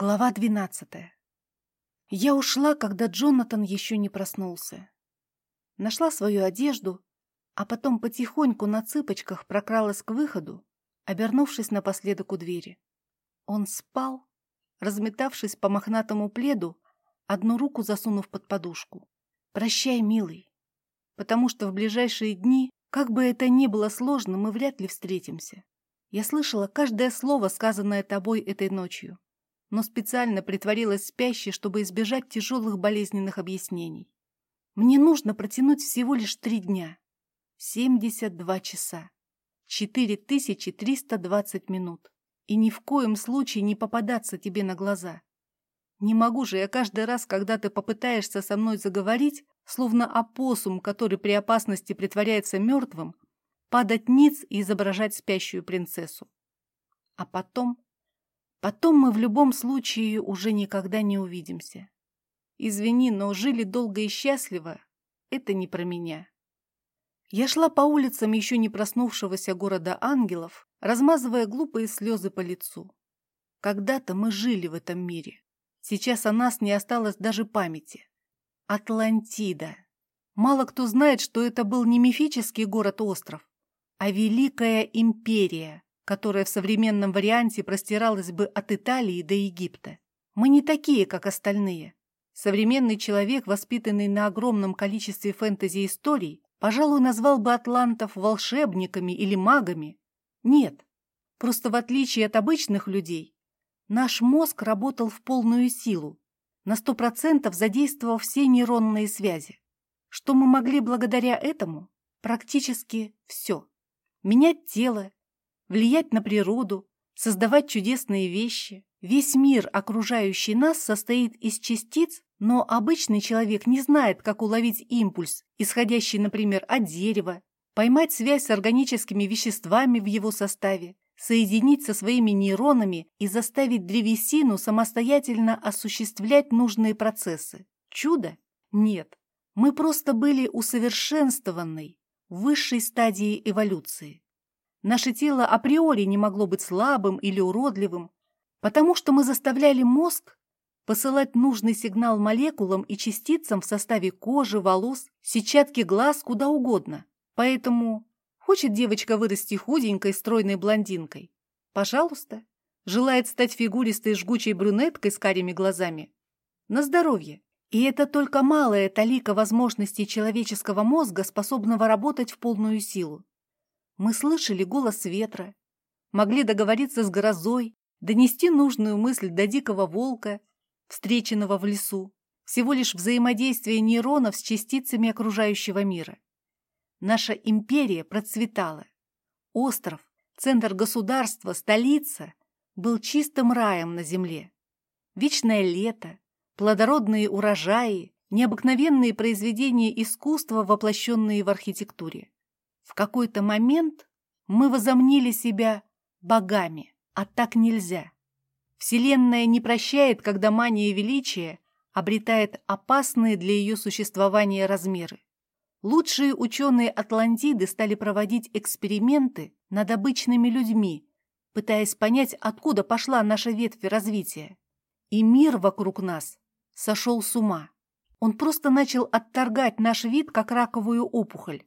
Глава двенадцатая. Я ушла, когда Джонатан еще не проснулся. Нашла свою одежду, а потом потихоньку на цыпочках прокралась к выходу, обернувшись напоследок у двери. Он спал, разметавшись по мохнатому пледу, одну руку засунув под подушку. «Прощай, милый, потому что в ближайшие дни, как бы это ни было сложно, мы вряд ли встретимся. Я слышала каждое слово, сказанное тобой этой ночью но специально притворилась спящей, чтобы избежать тяжелых болезненных объяснений. Мне нужно протянуть всего лишь три дня. 72 часа. 4320 минут. И ни в коем случае не попадаться тебе на глаза. Не могу же я каждый раз, когда ты попытаешься со мной заговорить, словно опоссум, который при опасности притворяется мертвым, падать ниц и изображать спящую принцессу. А потом Потом мы в любом случае уже никогда не увидимся. Извини, но жили долго и счастливо — это не про меня. Я шла по улицам еще не проснувшегося города ангелов, размазывая глупые слезы по лицу. Когда-то мы жили в этом мире. Сейчас о нас не осталось даже памяти. Атлантида. Мало кто знает, что это был не мифический город-остров, а Великая Империя, которая в современном варианте простиралась бы от Италии до Египта. Мы не такие, как остальные. Современный человек, воспитанный на огромном количестве фэнтези-историй, пожалуй, назвал бы атлантов волшебниками или магами. Нет, просто в отличие от обычных людей, наш мозг работал в полную силу, на сто процентов задействовав все нейронные связи. Что мы могли благодаря этому? Практически все. Менять тело, влиять на природу, создавать чудесные вещи. Весь мир, окружающий нас, состоит из частиц, но обычный человек не знает, как уловить импульс, исходящий, например, от дерева, поймать связь с органическими веществами в его составе, соединить со своими нейронами и заставить древесину самостоятельно осуществлять нужные процессы. Чудо? Нет. Мы просто были усовершенствованной, высшей стадии эволюции. Наше тело априори не могло быть слабым или уродливым, потому что мы заставляли мозг посылать нужный сигнал молекулам и частицам в составе кожи, волос, сетчатки глаз, куда угодно. Поэтому хочет девочка вырасти худенькой, стройной блондинкой. Пожалуйста. Желает стать фигуристой жгучей брюнеткой с карими глазами. На здоровье. И это только малая талика возможностей человеческого мозга, способного работать в полную силу. Мы слышали голос ветра, могли договориться с грозой, донести нужную мысль до дикого волка, встреченного в лесу. Всего лишь взаимодействие нейронов с частицами окружающего мира. Наша империя процветала. Остров, центр государства, столица был чистым раем на земле. Вечное лето, плодородные урожаи, необыкновенные произведения искусства, воплощенные в архитектуре. В какой-то момент мы возомнили себя богами, а так нельзя. Вселенная не прощает, когда мания величия обретает опасные для ее существования размеры. Лучшие ученые Атлантиды стали проводить эксперименты над обычными людьми, пытаясь понять, откуда пошла наша ветвь развития. И мир вокруг нас сошел с ума. Он просто начал отторгать наш вид, как раковую опухоль.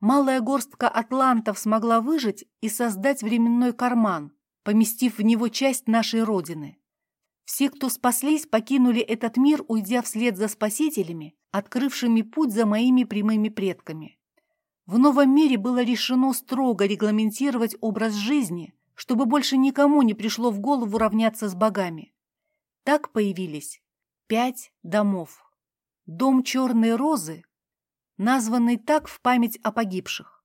Малая горстка атлантов смогла выжить и создать временной карман, поместив в него часть нашей Родины. Все, кто спаслись, покинули этот мир, уйдя вслед за спасителями, открывшими путь за моими прямыми предками. В новом мире было решено строго регламентировать образ жизни, чтобы больше никому не пришло в голову равняться с богами. Так появились пять домов. Дом Черной Розы названный так в память о погибших.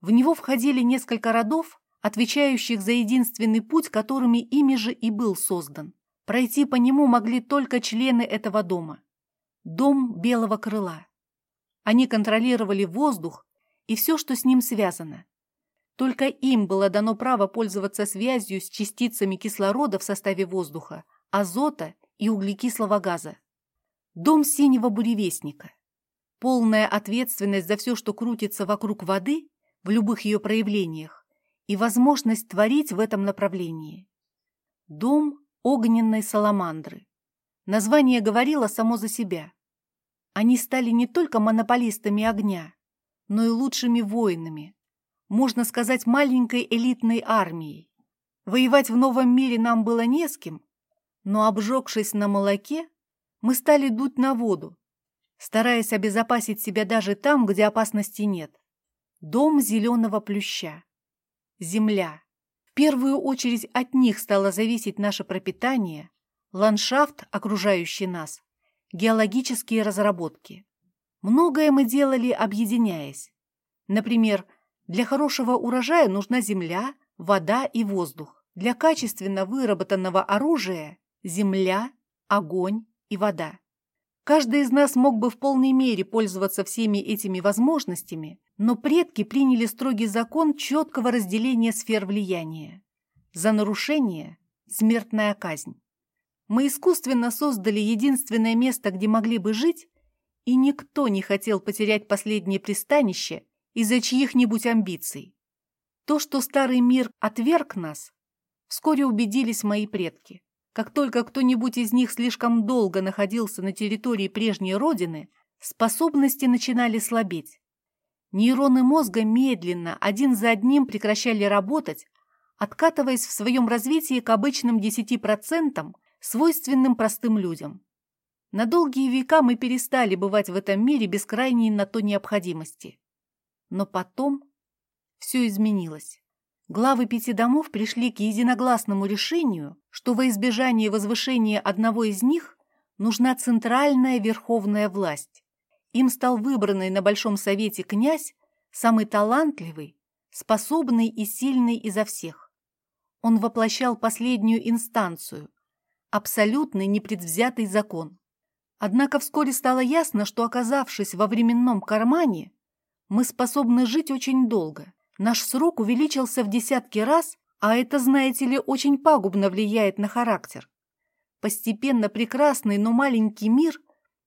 В него входили несколько родов, отвечающих за единственный путь, которыми ими же и был создан. Пройти по нему могли только члены этого дома. Дом Белого Крыла. Они контролировали воздух и все, что с ним связано. Только им было дано право пользоваться связью с частицами кислорода в составе воздуха, азота и углекислого газа. Дом синего буревестника – полная ответственность за все, что крутится вокруг воды в любых ее проявлениях, и возможность творить в этом направлении. Дом огненной саламандры. Название говорило само за себя. Они стали не только монополистами огня, но и лучшими воинами, можно сказать, маленькой элитной армией. Воевать в новом мире нам было не с кем, но, обжегшись на молоке, мы стали дуть на воду, стараясь обезопасить себя даже там, где опасности нет. Дом зеленого плюща. Земля. В первую очередь от них стало зависеть наше пропитание, ландшафт, окружающий нас, геологические разработки. Многое мы делали, объединяясь. Например, для хорошего урожая нужна земля, вода и воздух. Для качественно выработанного оружия – земля, огонь и вода. Каждый из нас мог бы в полной мере пользоваться всеми этими возможностями, но предки приняли строгий закон четкого разделения сфер влияния. За нарушение – смертная казнь. Мы искусственно создали единственное место, где могли бы жить, и никто не хотел потерять последнее пристанище из-за чьих-нибудь амбиций. То, что старый мир отверг нас, вскоре убедились мои предки. Как только кто-нибудь из них слишком долго находился на территории прежней родины, способности начинали слабеть. Нейроны мозга медленно, один за одним прекращали работать, откатываясь в своем развитии к обычным 10%, свойственным простым людям. На долгие века мы перестали бывать в этом мире без крайней на то необходимости. Но потом все изменилось. Главы пяти домов пришли к единогласному решению, что во избежание возвышения одного из них нужна центральная верховная власть. Им стал выбранный на Большом Совете князь, самый талантливый, способный и сильный изо всех. Он воплощал последнюю инстанцию, абсолютный непредвзятый закон. Однако вскоре стало ясно, что, оказавшись во временном кармане, мы способны жить очень долго. Наш срок увеличился в десятки раз, а это, знаете ли, очень пагубно влияет на характер. Постепенно прекрасный, но маленький мир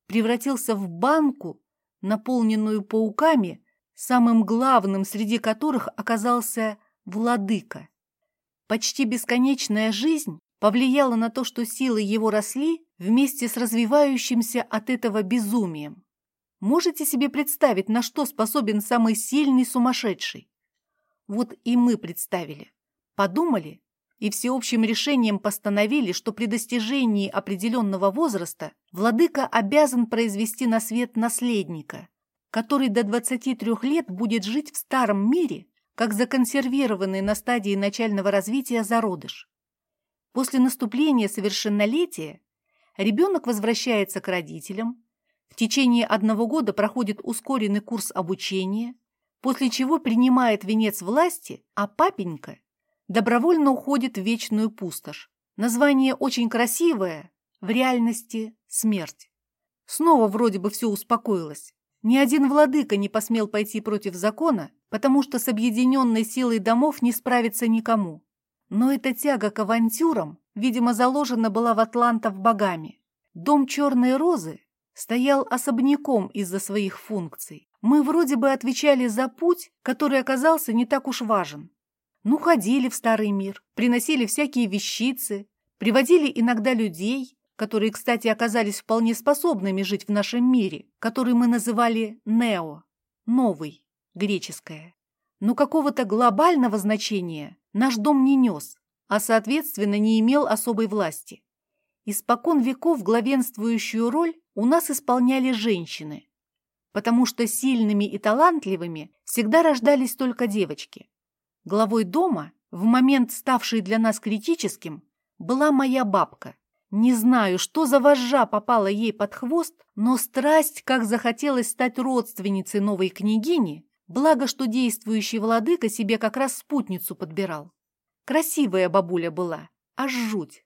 превратился в банку, наполненную пауками, самым главным среди которых оказался владыка. Почти бесконечная жизнь повлияла на то, что силы его росли вместе с развивающимся от этого безумием. Можете себе представить, на что способен самый сильный сумасшедший? Вот и мы представили, подумали и всеобщим решением постановили, что при достижении определенного возраста владыка обязан произвести на свет наследника, который до 23 лет будет жить в старом мире, как законсервированный на стадии начального развития зародыш. После наступления совершеннолетия ребенок возвращается к родителям, в течение одного года проходит ускоренный курс обучения, после чего принимает венец власти, а папенька добровольно уходит в вечную пустошь. Название очень красивое, в реальности – смерть. Снова вроде бы все успокоилось. Ни один владыка не посмел пойти против закона, потому что с объединенной силой домов не справится никому. Но эта тяга к авантюрам, видимо, заложена была в атлантов богами. Дом Черной Розы стоял особняком из-за своих функций. Мы вроде бы отвечали за путь, который оказался не так уж важен. Ну, ходили в старый мир, приносили всякие вещицы, приводили иногда людей, которые, кстати, оказались вполне способными жить в нашем мире, который мы называли «нео» — «новый», греческое. Но какого-то глобального значения наш дом не нес, а, соответственно, не имел особой власти. Испокон веков главенствующую роль у нас исполняли женщины, потому что сильными и талантливыми всегда рождались только девочки. Главой дома, в момент ставший для нас критическим, была моя бабка. Не знаю, что за вожжа попала ей под хвост, но страсть, как захотелось стать родственницей новой княгини, благо, что действующий владыка себе как раз спутницу подбирал. Красивая бабуля была, аж жуть.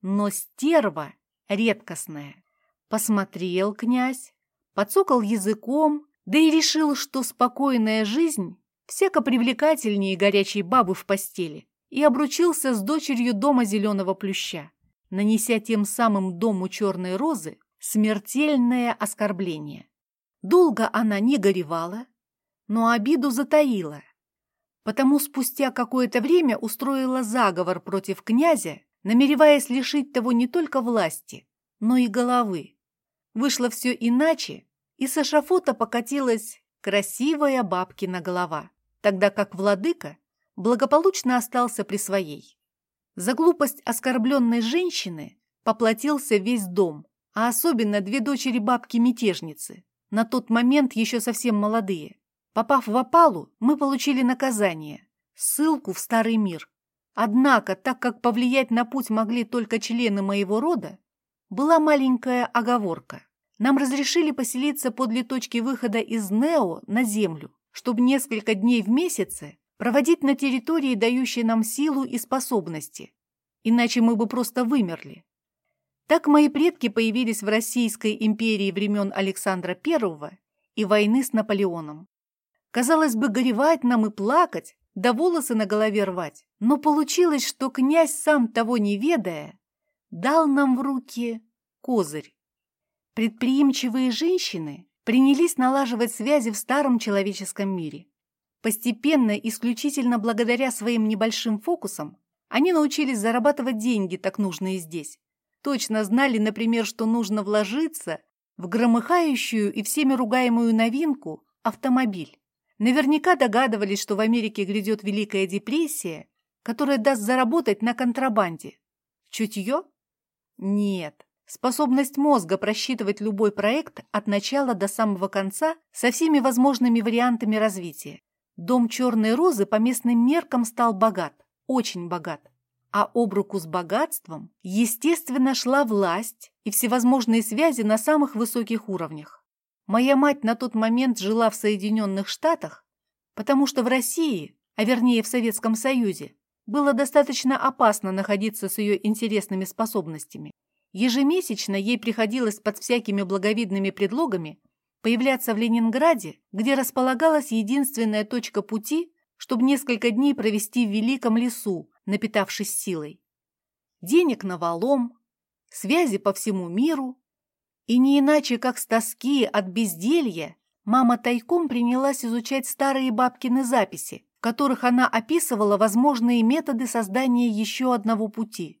Но стерва редкостная. Посмотрел князь, подсокал языком, да и решил, что спокойная жизнь всяко привлекательнее горячей бабы в постели, и обручился с дочерью дома зеленого плюща, нанеся тем самым дому черной розы смертельное оскорбление. Долго она не горевала, но обиду затаила, потому спустя какое-то время устроила заговор против князя намереваясь лишить того не только власти, но и головы. Вышло все иначе, и с эшафота покатилась красивая бабкина голова, тогда как владыка благополучно остался при своей. За глупость оскорбленной женщины поплатился весь дом, а особенно две дочери бабки-мятежницы, на тот момент еще совсем молодые. Попав в опалу, мы получили наказание – ссылку в старый мир. Однако, так как повлиять на путь могли только члены моего рода, была маленькая оговорка. Нам разрешили поселиться подле точки выхода из Нео на Землю, чтобы несколько дней в месяце проводить на территории, дающей нам силу и способности. Иначе мы бы просто вымерли. Так мои предки появились в Российской империи времен Александра I и войны с Наполеоном. Казалось бы, горевать нам и плакать, да волосы на голове рвать. Но получилось, что князь, сам того не ведая, дал нам в руки козырь. Предприимчивые женщины принялись налаживать связи в старом человеческом мире. Постепенно, исключительно благодаря своим небольшим фокусам, они научились зарабатывать деньги, так нужные здесь. Точно знали, например, что нужно вложиться в громыхающую и всеми ругаемую новинку – автомобиль. Наверняка догадывались, что в Америке грядет Великая депрессия, которая даст заработать на контрабанде. Чутье? Нет. Способность мозга просчитывать любой проект от начала до самого конца со всеми возможными вариантами развития. Дом Черной Розы по местным меркам стал богат, очень богат а об руку с богатством, естественно, шла власть и всевозможные связи на самых высоких уровнях. Моя мать на тот момент жила в Соединенных Штатах, потому что в России, а вернее в Советском Союзе, было достаточно опасно находиться с ее интересными способностями. Ежемесячно ей приходилось под всякими благовидными предлогами появляться в Ленинграде, где располагалась единственная точка пути, чтобы несколько дней провести в Великом лесу, напитавшись силой. Денег навалом, связи по всему миру. И не иначе, как с тоски от безделья, мама тайком принялась изучать старые бабкины записи, в которых она описывала возможные методы создания еще одного пути.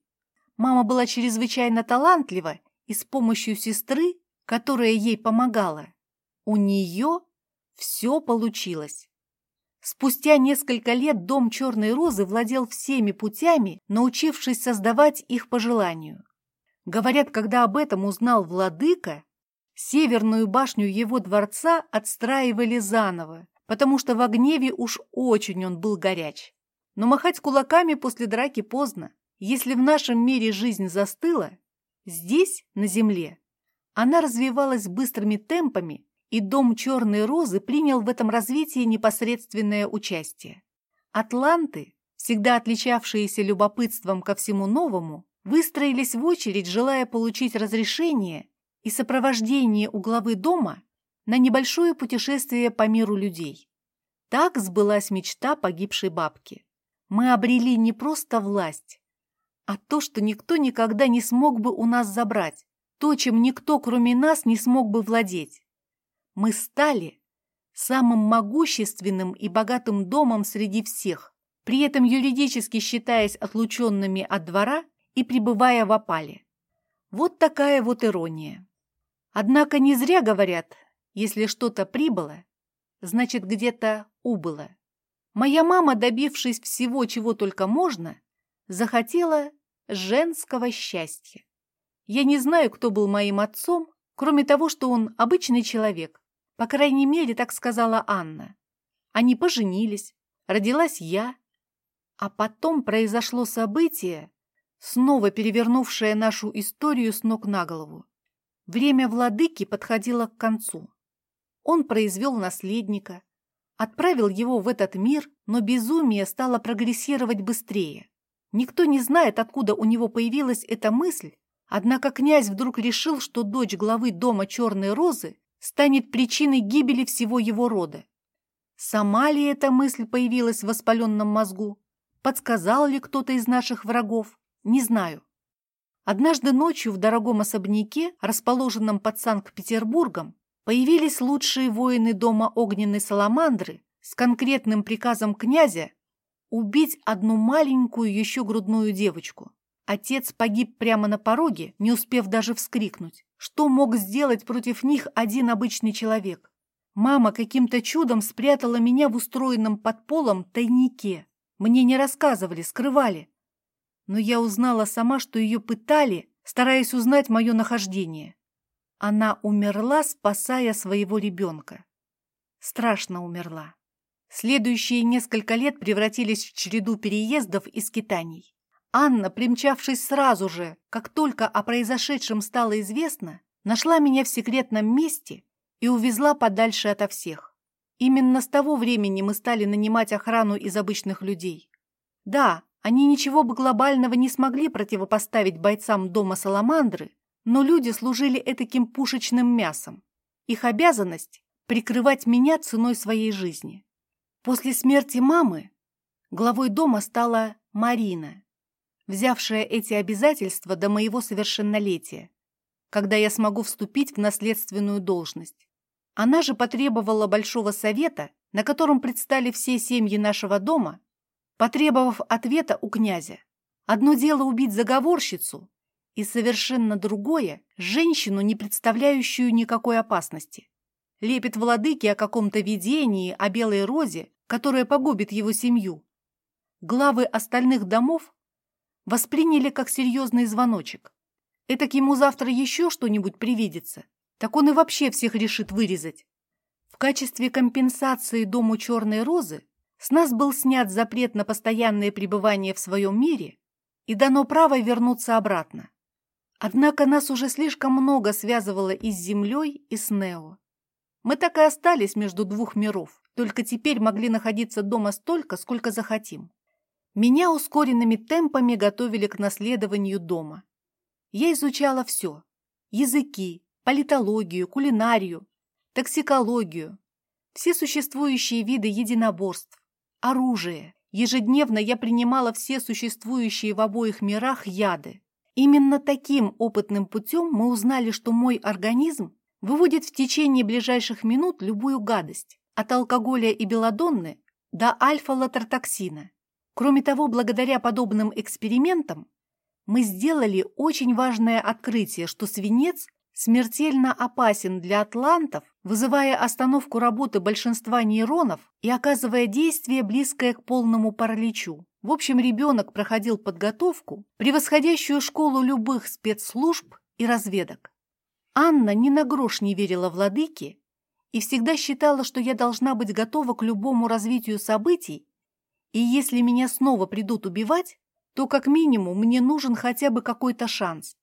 Мама была чрезвычайно талантлива, и с помощью сестры, которая ей помогала, у нее все получилось. Спустя несколько лет дом Черной Розы владел всеми путями, научившись создавать их по желанию. Говорят, когда об этом узнал владыка, северную башню его дворца отстраивали заново, потому что в гневе уж очень он был горяч. Но махать кулаками после драки поздно. Если в нашем мире жизнь застыла, здесь, на земле, она развивалась быстрыми темпами и дом Черной Розы принял в этом развитии непосредственное участие. Атланты, всегда отличавшиеся любопытством ко всему новому, выстроились в очередь, желая получить разрешение и сопровождение у главы дома на небольшое путешествие по миру людей. Так сбылась мечта погибшей бабки. Мы обрели не просто власть, а то, что никто никогда не смог бы у нас забрать, то, чем никто, кроме нас, не смог бы владеть мы стали самым могущественным и богатым домом среди всех, при этом юридически считаясь отлученными от двора и пребывая в опале. Вот такая вот ирония. Однако не зря говорят, если что-то прибыло, значит где-то убыло. Моя мама, добившись всего, чего только можно, захотела женского счастья. Я не знаю, кто был моим отцом, кроме того, что он обычный человек, по крайней мере, так сказала Анна. Они поженились, родилась я. А потом произошло событие, снова перевернувшее нашу историю с ног на голову. Время владыки подходило к концу. Он произвел наследника, отправил его в этот мир, но безумие стало прогрессировать быстрее. Никто не знает, откуда у него появилась эта мысль, однако князь вдруг решил, что дочь главы дома Черной Розы станет причиной гибели всего его рода. Сама ли эта мысль появилась в воспаленном мозгу? Подсказал ли кто-то из наших врагов? Не знаю. Однажды ночью в дорогом особняке, расположенном под Санкт-Петербургом, появились лучшие воины дома огненной саламандры с конкретным приказом князя убить одну маленькую еще грудную девочку. Отец погиб прямо на пороге, не успев даже вскрикнуть. Что мог сделать против них один обычный человек? Мама каким-то чудом спрятала меня в устроенном под полом тайнике. Мне не рассказывали, скрывали. Но я узнала сама, что ее пытали, стараясь узнать мое нахождение. Она умерла, спасая своего ребенка. Страшно умерла. Следующие несколько лет превратились в череду переездов и скитаний. Анна, примчавшись сразу же, как только о произошедшем стало известно, нашла меня в секретном месте и увезла подальше ото всех. Именно с того времени мы стали нанимать охрану из обычных людей. Да, они ничего бы глобального не смогли противопоставить бойцам дома Саламандры, но люди служили этаким пушечным мясом. Их обязанность – прикрывать меня ценой своей жизни. После смерти мамы главой дома стала Марина, взявшая эти обязательства до моего совершеннолетия, когда я смогу вступить в наследственную должность. Она же потребовала большого совета, на котором предстали все семьи нашего дома, потребовав ответа у князя. Одно дело убить заговорщицу, и совершенно другое – женщину, не представляющую никакой опасности. Лепит владыки о каком-то видении, о белой розе, которая погубит его семью. Главы остальных домов восприняли как серьезный звоночек. Этак ему завтра еще что-нибудь привидится так он и вообще всех решит вырезать. В качестве компенсации Дому Черной Розы с нас был снят запрет на постоянное пребывание в своем мире и дано право вернуться обратно. Однако нас уже слишком много связывало и с Землей, и с Нео. Мы так и остались между двух миров, только теперь могли находиться дома столько, сколько захотим. Меня ускоренными темпами готовили к наследованию дома. Я изучала все – языки, политологию, кулинарию, токсикологию, все существующие виды единоборств, оружие. Ежедневно я принимала все существующие в обоих мирах яды. Именно таким опытным путем мы узнали, что мой организм выводит в течение ближайших минут любую гадость, от алкоголя и белодонны до альфа-латертоксина. Кроме того, благодаря подобным экспериментам мы сделали очень важное открытие, что свинец смертельно опасен для атлантов, вызывая остановку работы большинства нейронов и оказывая действие, близкое к полному параличу. В общем, ребенок проходил подготовку, превосходящую школу любых спецслужб и разведок. Анна ни на грош не верила владыке и всегда считала, что я должна быть готова к любому развитию событий, и если меня снова придут убивать, то как минимум мне нужен хотя бы какой-то шанс.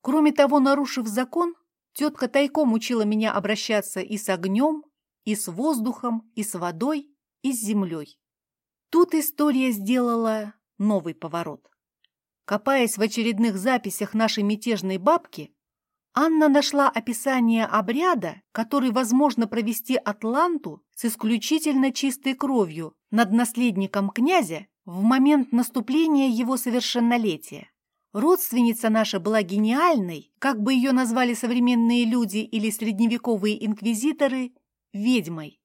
Кроме того, нарушив закон, тетка тайком учила меня обращаться и с огнем, и с воздухом, и с водой, и с землей. Тут история сделала новый поворот. Копаясь в очередных записях нашей мятежной бабки, Анна нашла описание обряда, который возможно провести Атланту с исключительно чистой кровью над наследником князя в момент наступления его совершеннолетия. Родственница наша была гениальной, как бы ее назвали современные люди или средневековые инквизиторы, ведьмой.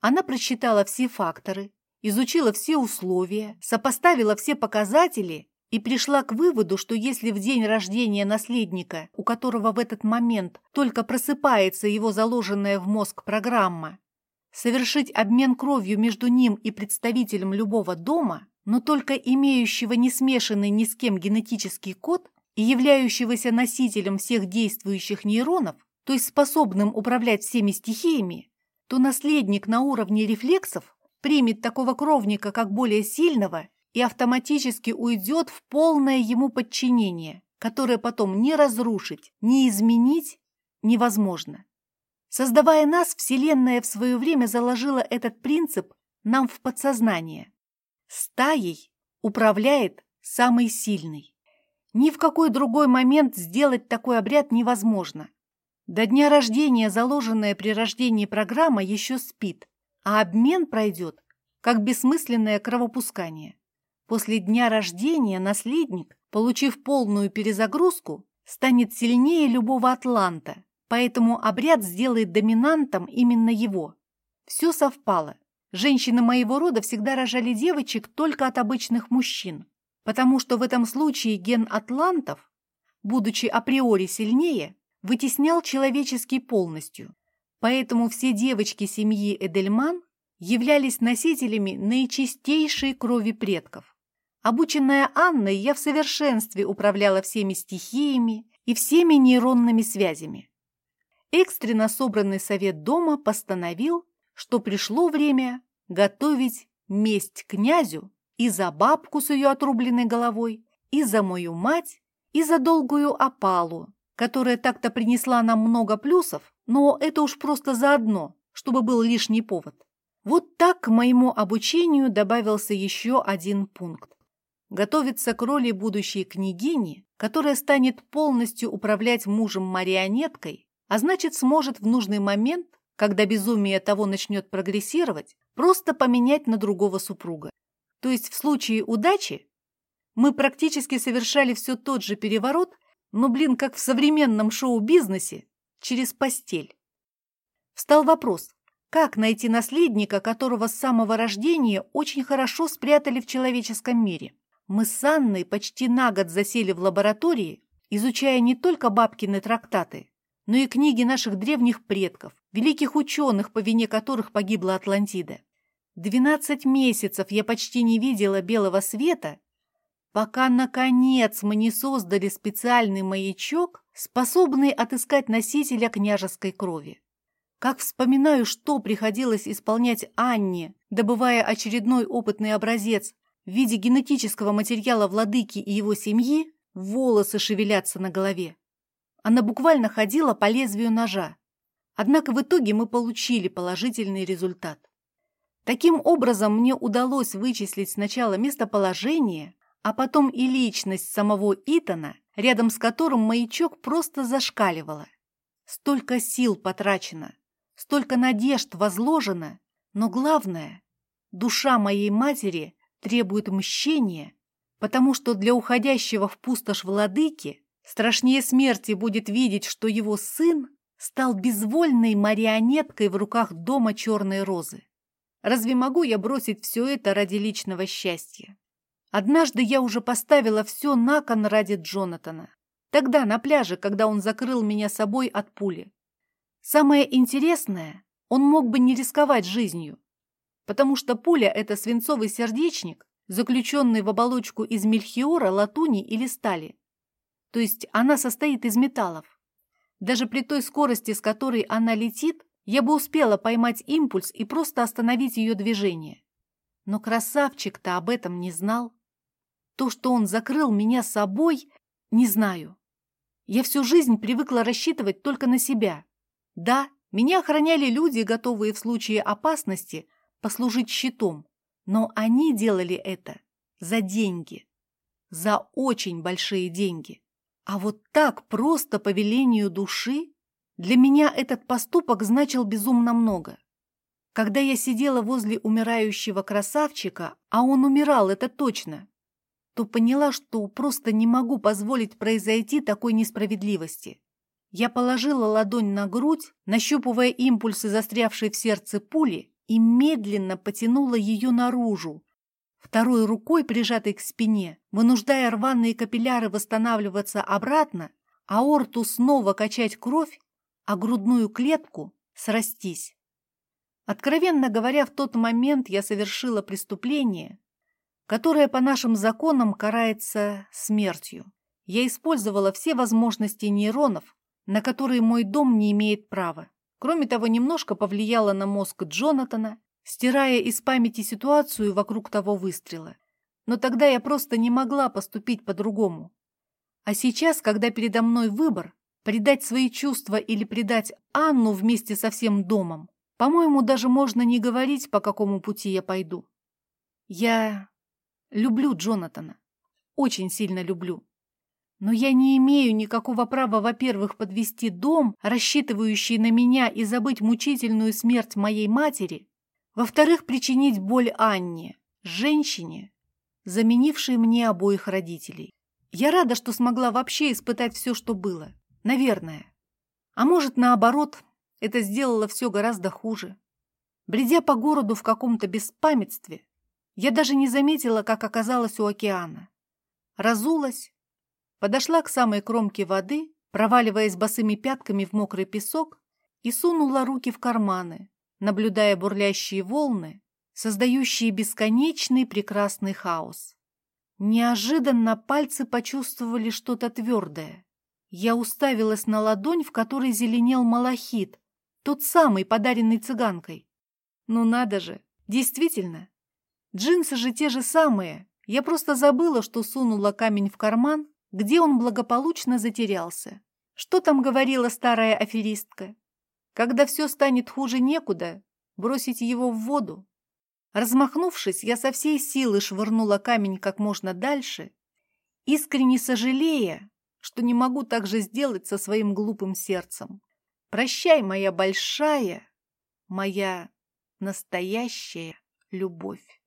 Она просчитала все факторы, изучила все условия, сопоставила все показатели и пришла к выводу, что если в день рождения наследника, у которого в этот момент только просыпается его заложенная в мозг программа, совершить обмен кровью между ним и представителем любого дома, но только имеющего не смешанный ни с кем генетический код и являющегося носителем всех действующих нейронов, то есть способным управлять всеми стихиями, то наследник на уровне рефлексов примет такого кровника как более сильного и автоматически уйдет в полное ему подчинение, которое потом не разрушить, не изменить невозможно. Создавая нас, Вселенная в свое время заложила этот принцип нам в подсознание. Стаей управляет самый сильный. Ни в какой другой момент сделать такой обряд невозможно. До дня рождения заложенная при рождении программа еще спит, а обмен пройдет, как бессмысленное кровопускание. После дня рождения наследник, получив полную перезагрузку, станет сильнее любого атланта, поэтому обряд сделает доминантом именно его. Все совпало. Женщины моего рода всегда рожали девочек только от обычных мужчин. потому что в этом случае ген атлантов, будучи априори сильнее, вытеснял человеческий полностью. Поэтому все девочки семьи Эдельман являлись носителями наичистейшей крови предков. Обученная Анной, я в совершенстве управляла всеми стихиями и всеми нейронными связями. Экстренно собранный совет дома постановил, что пришло время готовить месть князю и за бабку с ее отрубленной головой, и за мою мать, и за долгую опалу, которая так-то принесла нам много плюсов, но это уж просто заодно, чтобы был лишний повод. Вот так к моему обучению добавился еще один пункт. Готовиться к роли будущей княгини, которая станет полностью управлять мужем-марионеткой, а значит сможет в нужный момент, когда безумие того начнет прогрессировать, просто поменять на другого супруга. То есть в случае удачи мы практически совершали все тот же переворот, но, блин, как в современном шоу-бизнесе, через постель. Встал вопрос, как найти наследника, которого с самого рождения очень хорошо спрятали в человеческом мире? Мы с Анной почти на год засели в лаборатории, изучая не только бабкины трактаты, но и книги наших древних предков, великих ученых, по вине которых погибла Атлантида. Двенадцать месяцев я почти не видела белого света, пока, наконец, мы не создали специальный маячок, способный отыскать носителя княжеской крови. Как вспоминаю, что приходилось исполнять Анне, добывая очередной опытный образец в виде генетического материала владыки и его семьи, волосы шевелятся на голове. Она буквально ходила по лезвию ножа. Однако в итоге мы получили положительный результат. Таким образом, мне удалось вычислить сначала местоположение, а потом и личность самого Итана, рядом с которым маячок просто зашкаливало. Столько сил потрачено, столько надежд возложено, но главное, душа моей матери требует мщения, потому что для уходящего в пустошь владыки Страшнее смерти будет видеть, что его сын стал безвольной марионеткой в руках дома черной розы. Разве могу я бросить все это ради личного счастья? Однажды я уже поставила все на кон ради Джонатана. Тогда, на пляже, когда он закрыл меня собой от пули. Самое интересное, он мог бы не рисковать жизнью, потому что пуля – это свинцовый сердечник, заключенный в оболочку из мельхиора, латуни или стали. То есть она состоит из металлов. Даже при той скорости, с которой она летит, я бы успела поймать импульс и просто остановить ее движение. Но красавчик-то об этом не знал. То, что он закрыл меня собой, не знаю. Я всю жизнь привыкла рассчитывать только на себя. Да, меня охраняли люди, готовые в случае опасности послужить щитом, но они делали это за деньги, за очень большие деньги. А вот так просто по велению души для меня этот поступок значил безумно много. Когда я сидела возле умирающего красавчика, а он умирал, это точно, то поняла, что просто не могу позволить произойти такой несправедливости. Я положила ладонь на грудь, нащупывая импульсы, застрявшие в сердце пули, и медленно потянула ее наружу, второй рукой прижатой к спине, вынуждая рваные капилляры восстанавливаться обратно, аорту снова качать кровь, а грудную клетку срастись. Откровенно говоря, в тот момент я совершила преступление, которое по нашим законам карается смертью. Я использовала все возможности нейронов, на которые мой дом не имеет права. Кроме того, немножко повлияла на мозг Джонатана, стирая из памяти ситуацию вокруг того выстрела. Но тогда я просто не могла поступить по-другому. А сейчас, когда передо мной выбор, предать свои чувства или предать Анну вместе со всем домом, по-моему, даже можно не говорить, по какому пути я пойду. Я люблю Джонатана. Очень сильно люблю. Но я не имею никакого права, во-первых, подвести дом, рассчитывающий на меня и забыть мучительную смерть моей матери, во-вторых, причинить боль Анне, женщине, заменившей мне обоих родителей. Я рада, что смогла вообще испытать все, что было. Наверное. А может, наоборот, это сделало все гораздо хуже. Бредя по городу в каком-то беспамятстве, я даже не заметила, как оказалась у океана. разулась, подошла к самой кромке воды, проваливаясь босыми пятками в мокрый песок, и сунула руки в карманы, наблюдая бурлящие волны, создающие бесконечный прекрасный хаос. Неожиданно пальцы почувствовали что-то твердое. Я уставилась на ладонь, в которой зеленел малахит, тот самый, подаренный цыганкой. Ну надо же, действительно. Джинсы же те же самые. Я просто забыла, что сунула камень в карман, где он благополучно затерялся. Что там говорила старая аферистка? Когда все станет хуже некуда, бросить его в воду. Размахнувшись, я со всей силы швырнула камень как можно дальше, искренне сожалея, что не могу так же сделать со своим глупым сердцем. Прощай, моя большая, моя настоящая любовь.